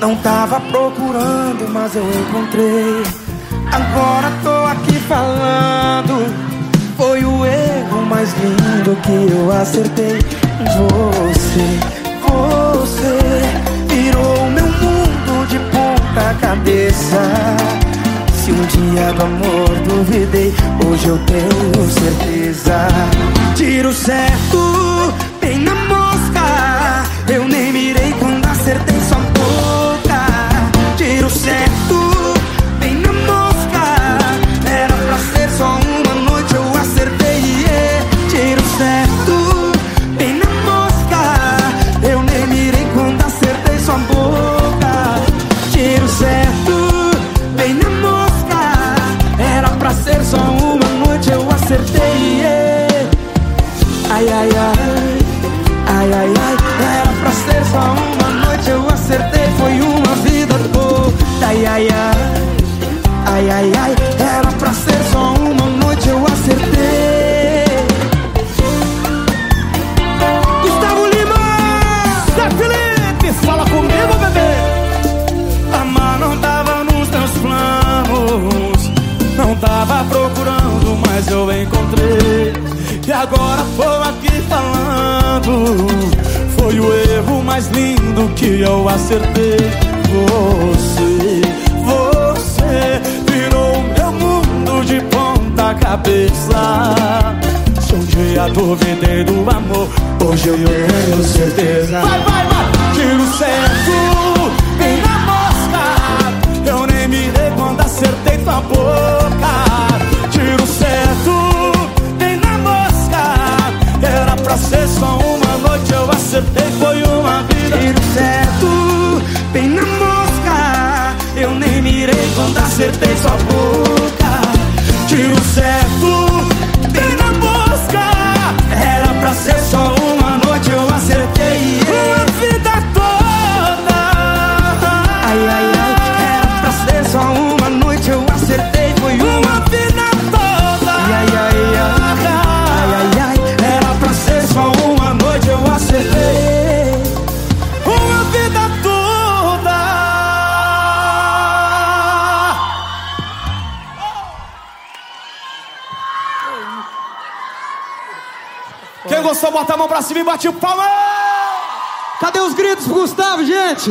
Não tava procurando, mas eu encontrei. Agora tô aqui falando. Foi o erro mais lindo que eu acertei. Você, você virou meu mundo de ponta cabeça. Se um dia do amor duvidei, hoje eu tenho certeza. Tiro certo, Ai, ai, ai. Ai, ai, ai, era pra ser só uma noite, eu acertei, foi uma vida toda. Ai, ai, ai, ai, ai, ai, era pra ser só uma noite, eu acertei. Gustavo Lima! Zé Felipe, fala comigo, bebê! Amar não tava nos meus planos, não tava procurando, mas eu encontrei. E agora tô aqui falando. Foi o erro mais lindo que eu acertei. Você, você Virou meu mundo de ponta cabeça. Se um dia duvidei do amor. Hoje eu tenho certeza. Vai, vai, vai! Acertei sua boca. Tiro Quem gostou, bota a mão pra cima e bate o palma! Cadê os gritos pro Gustavo, gente?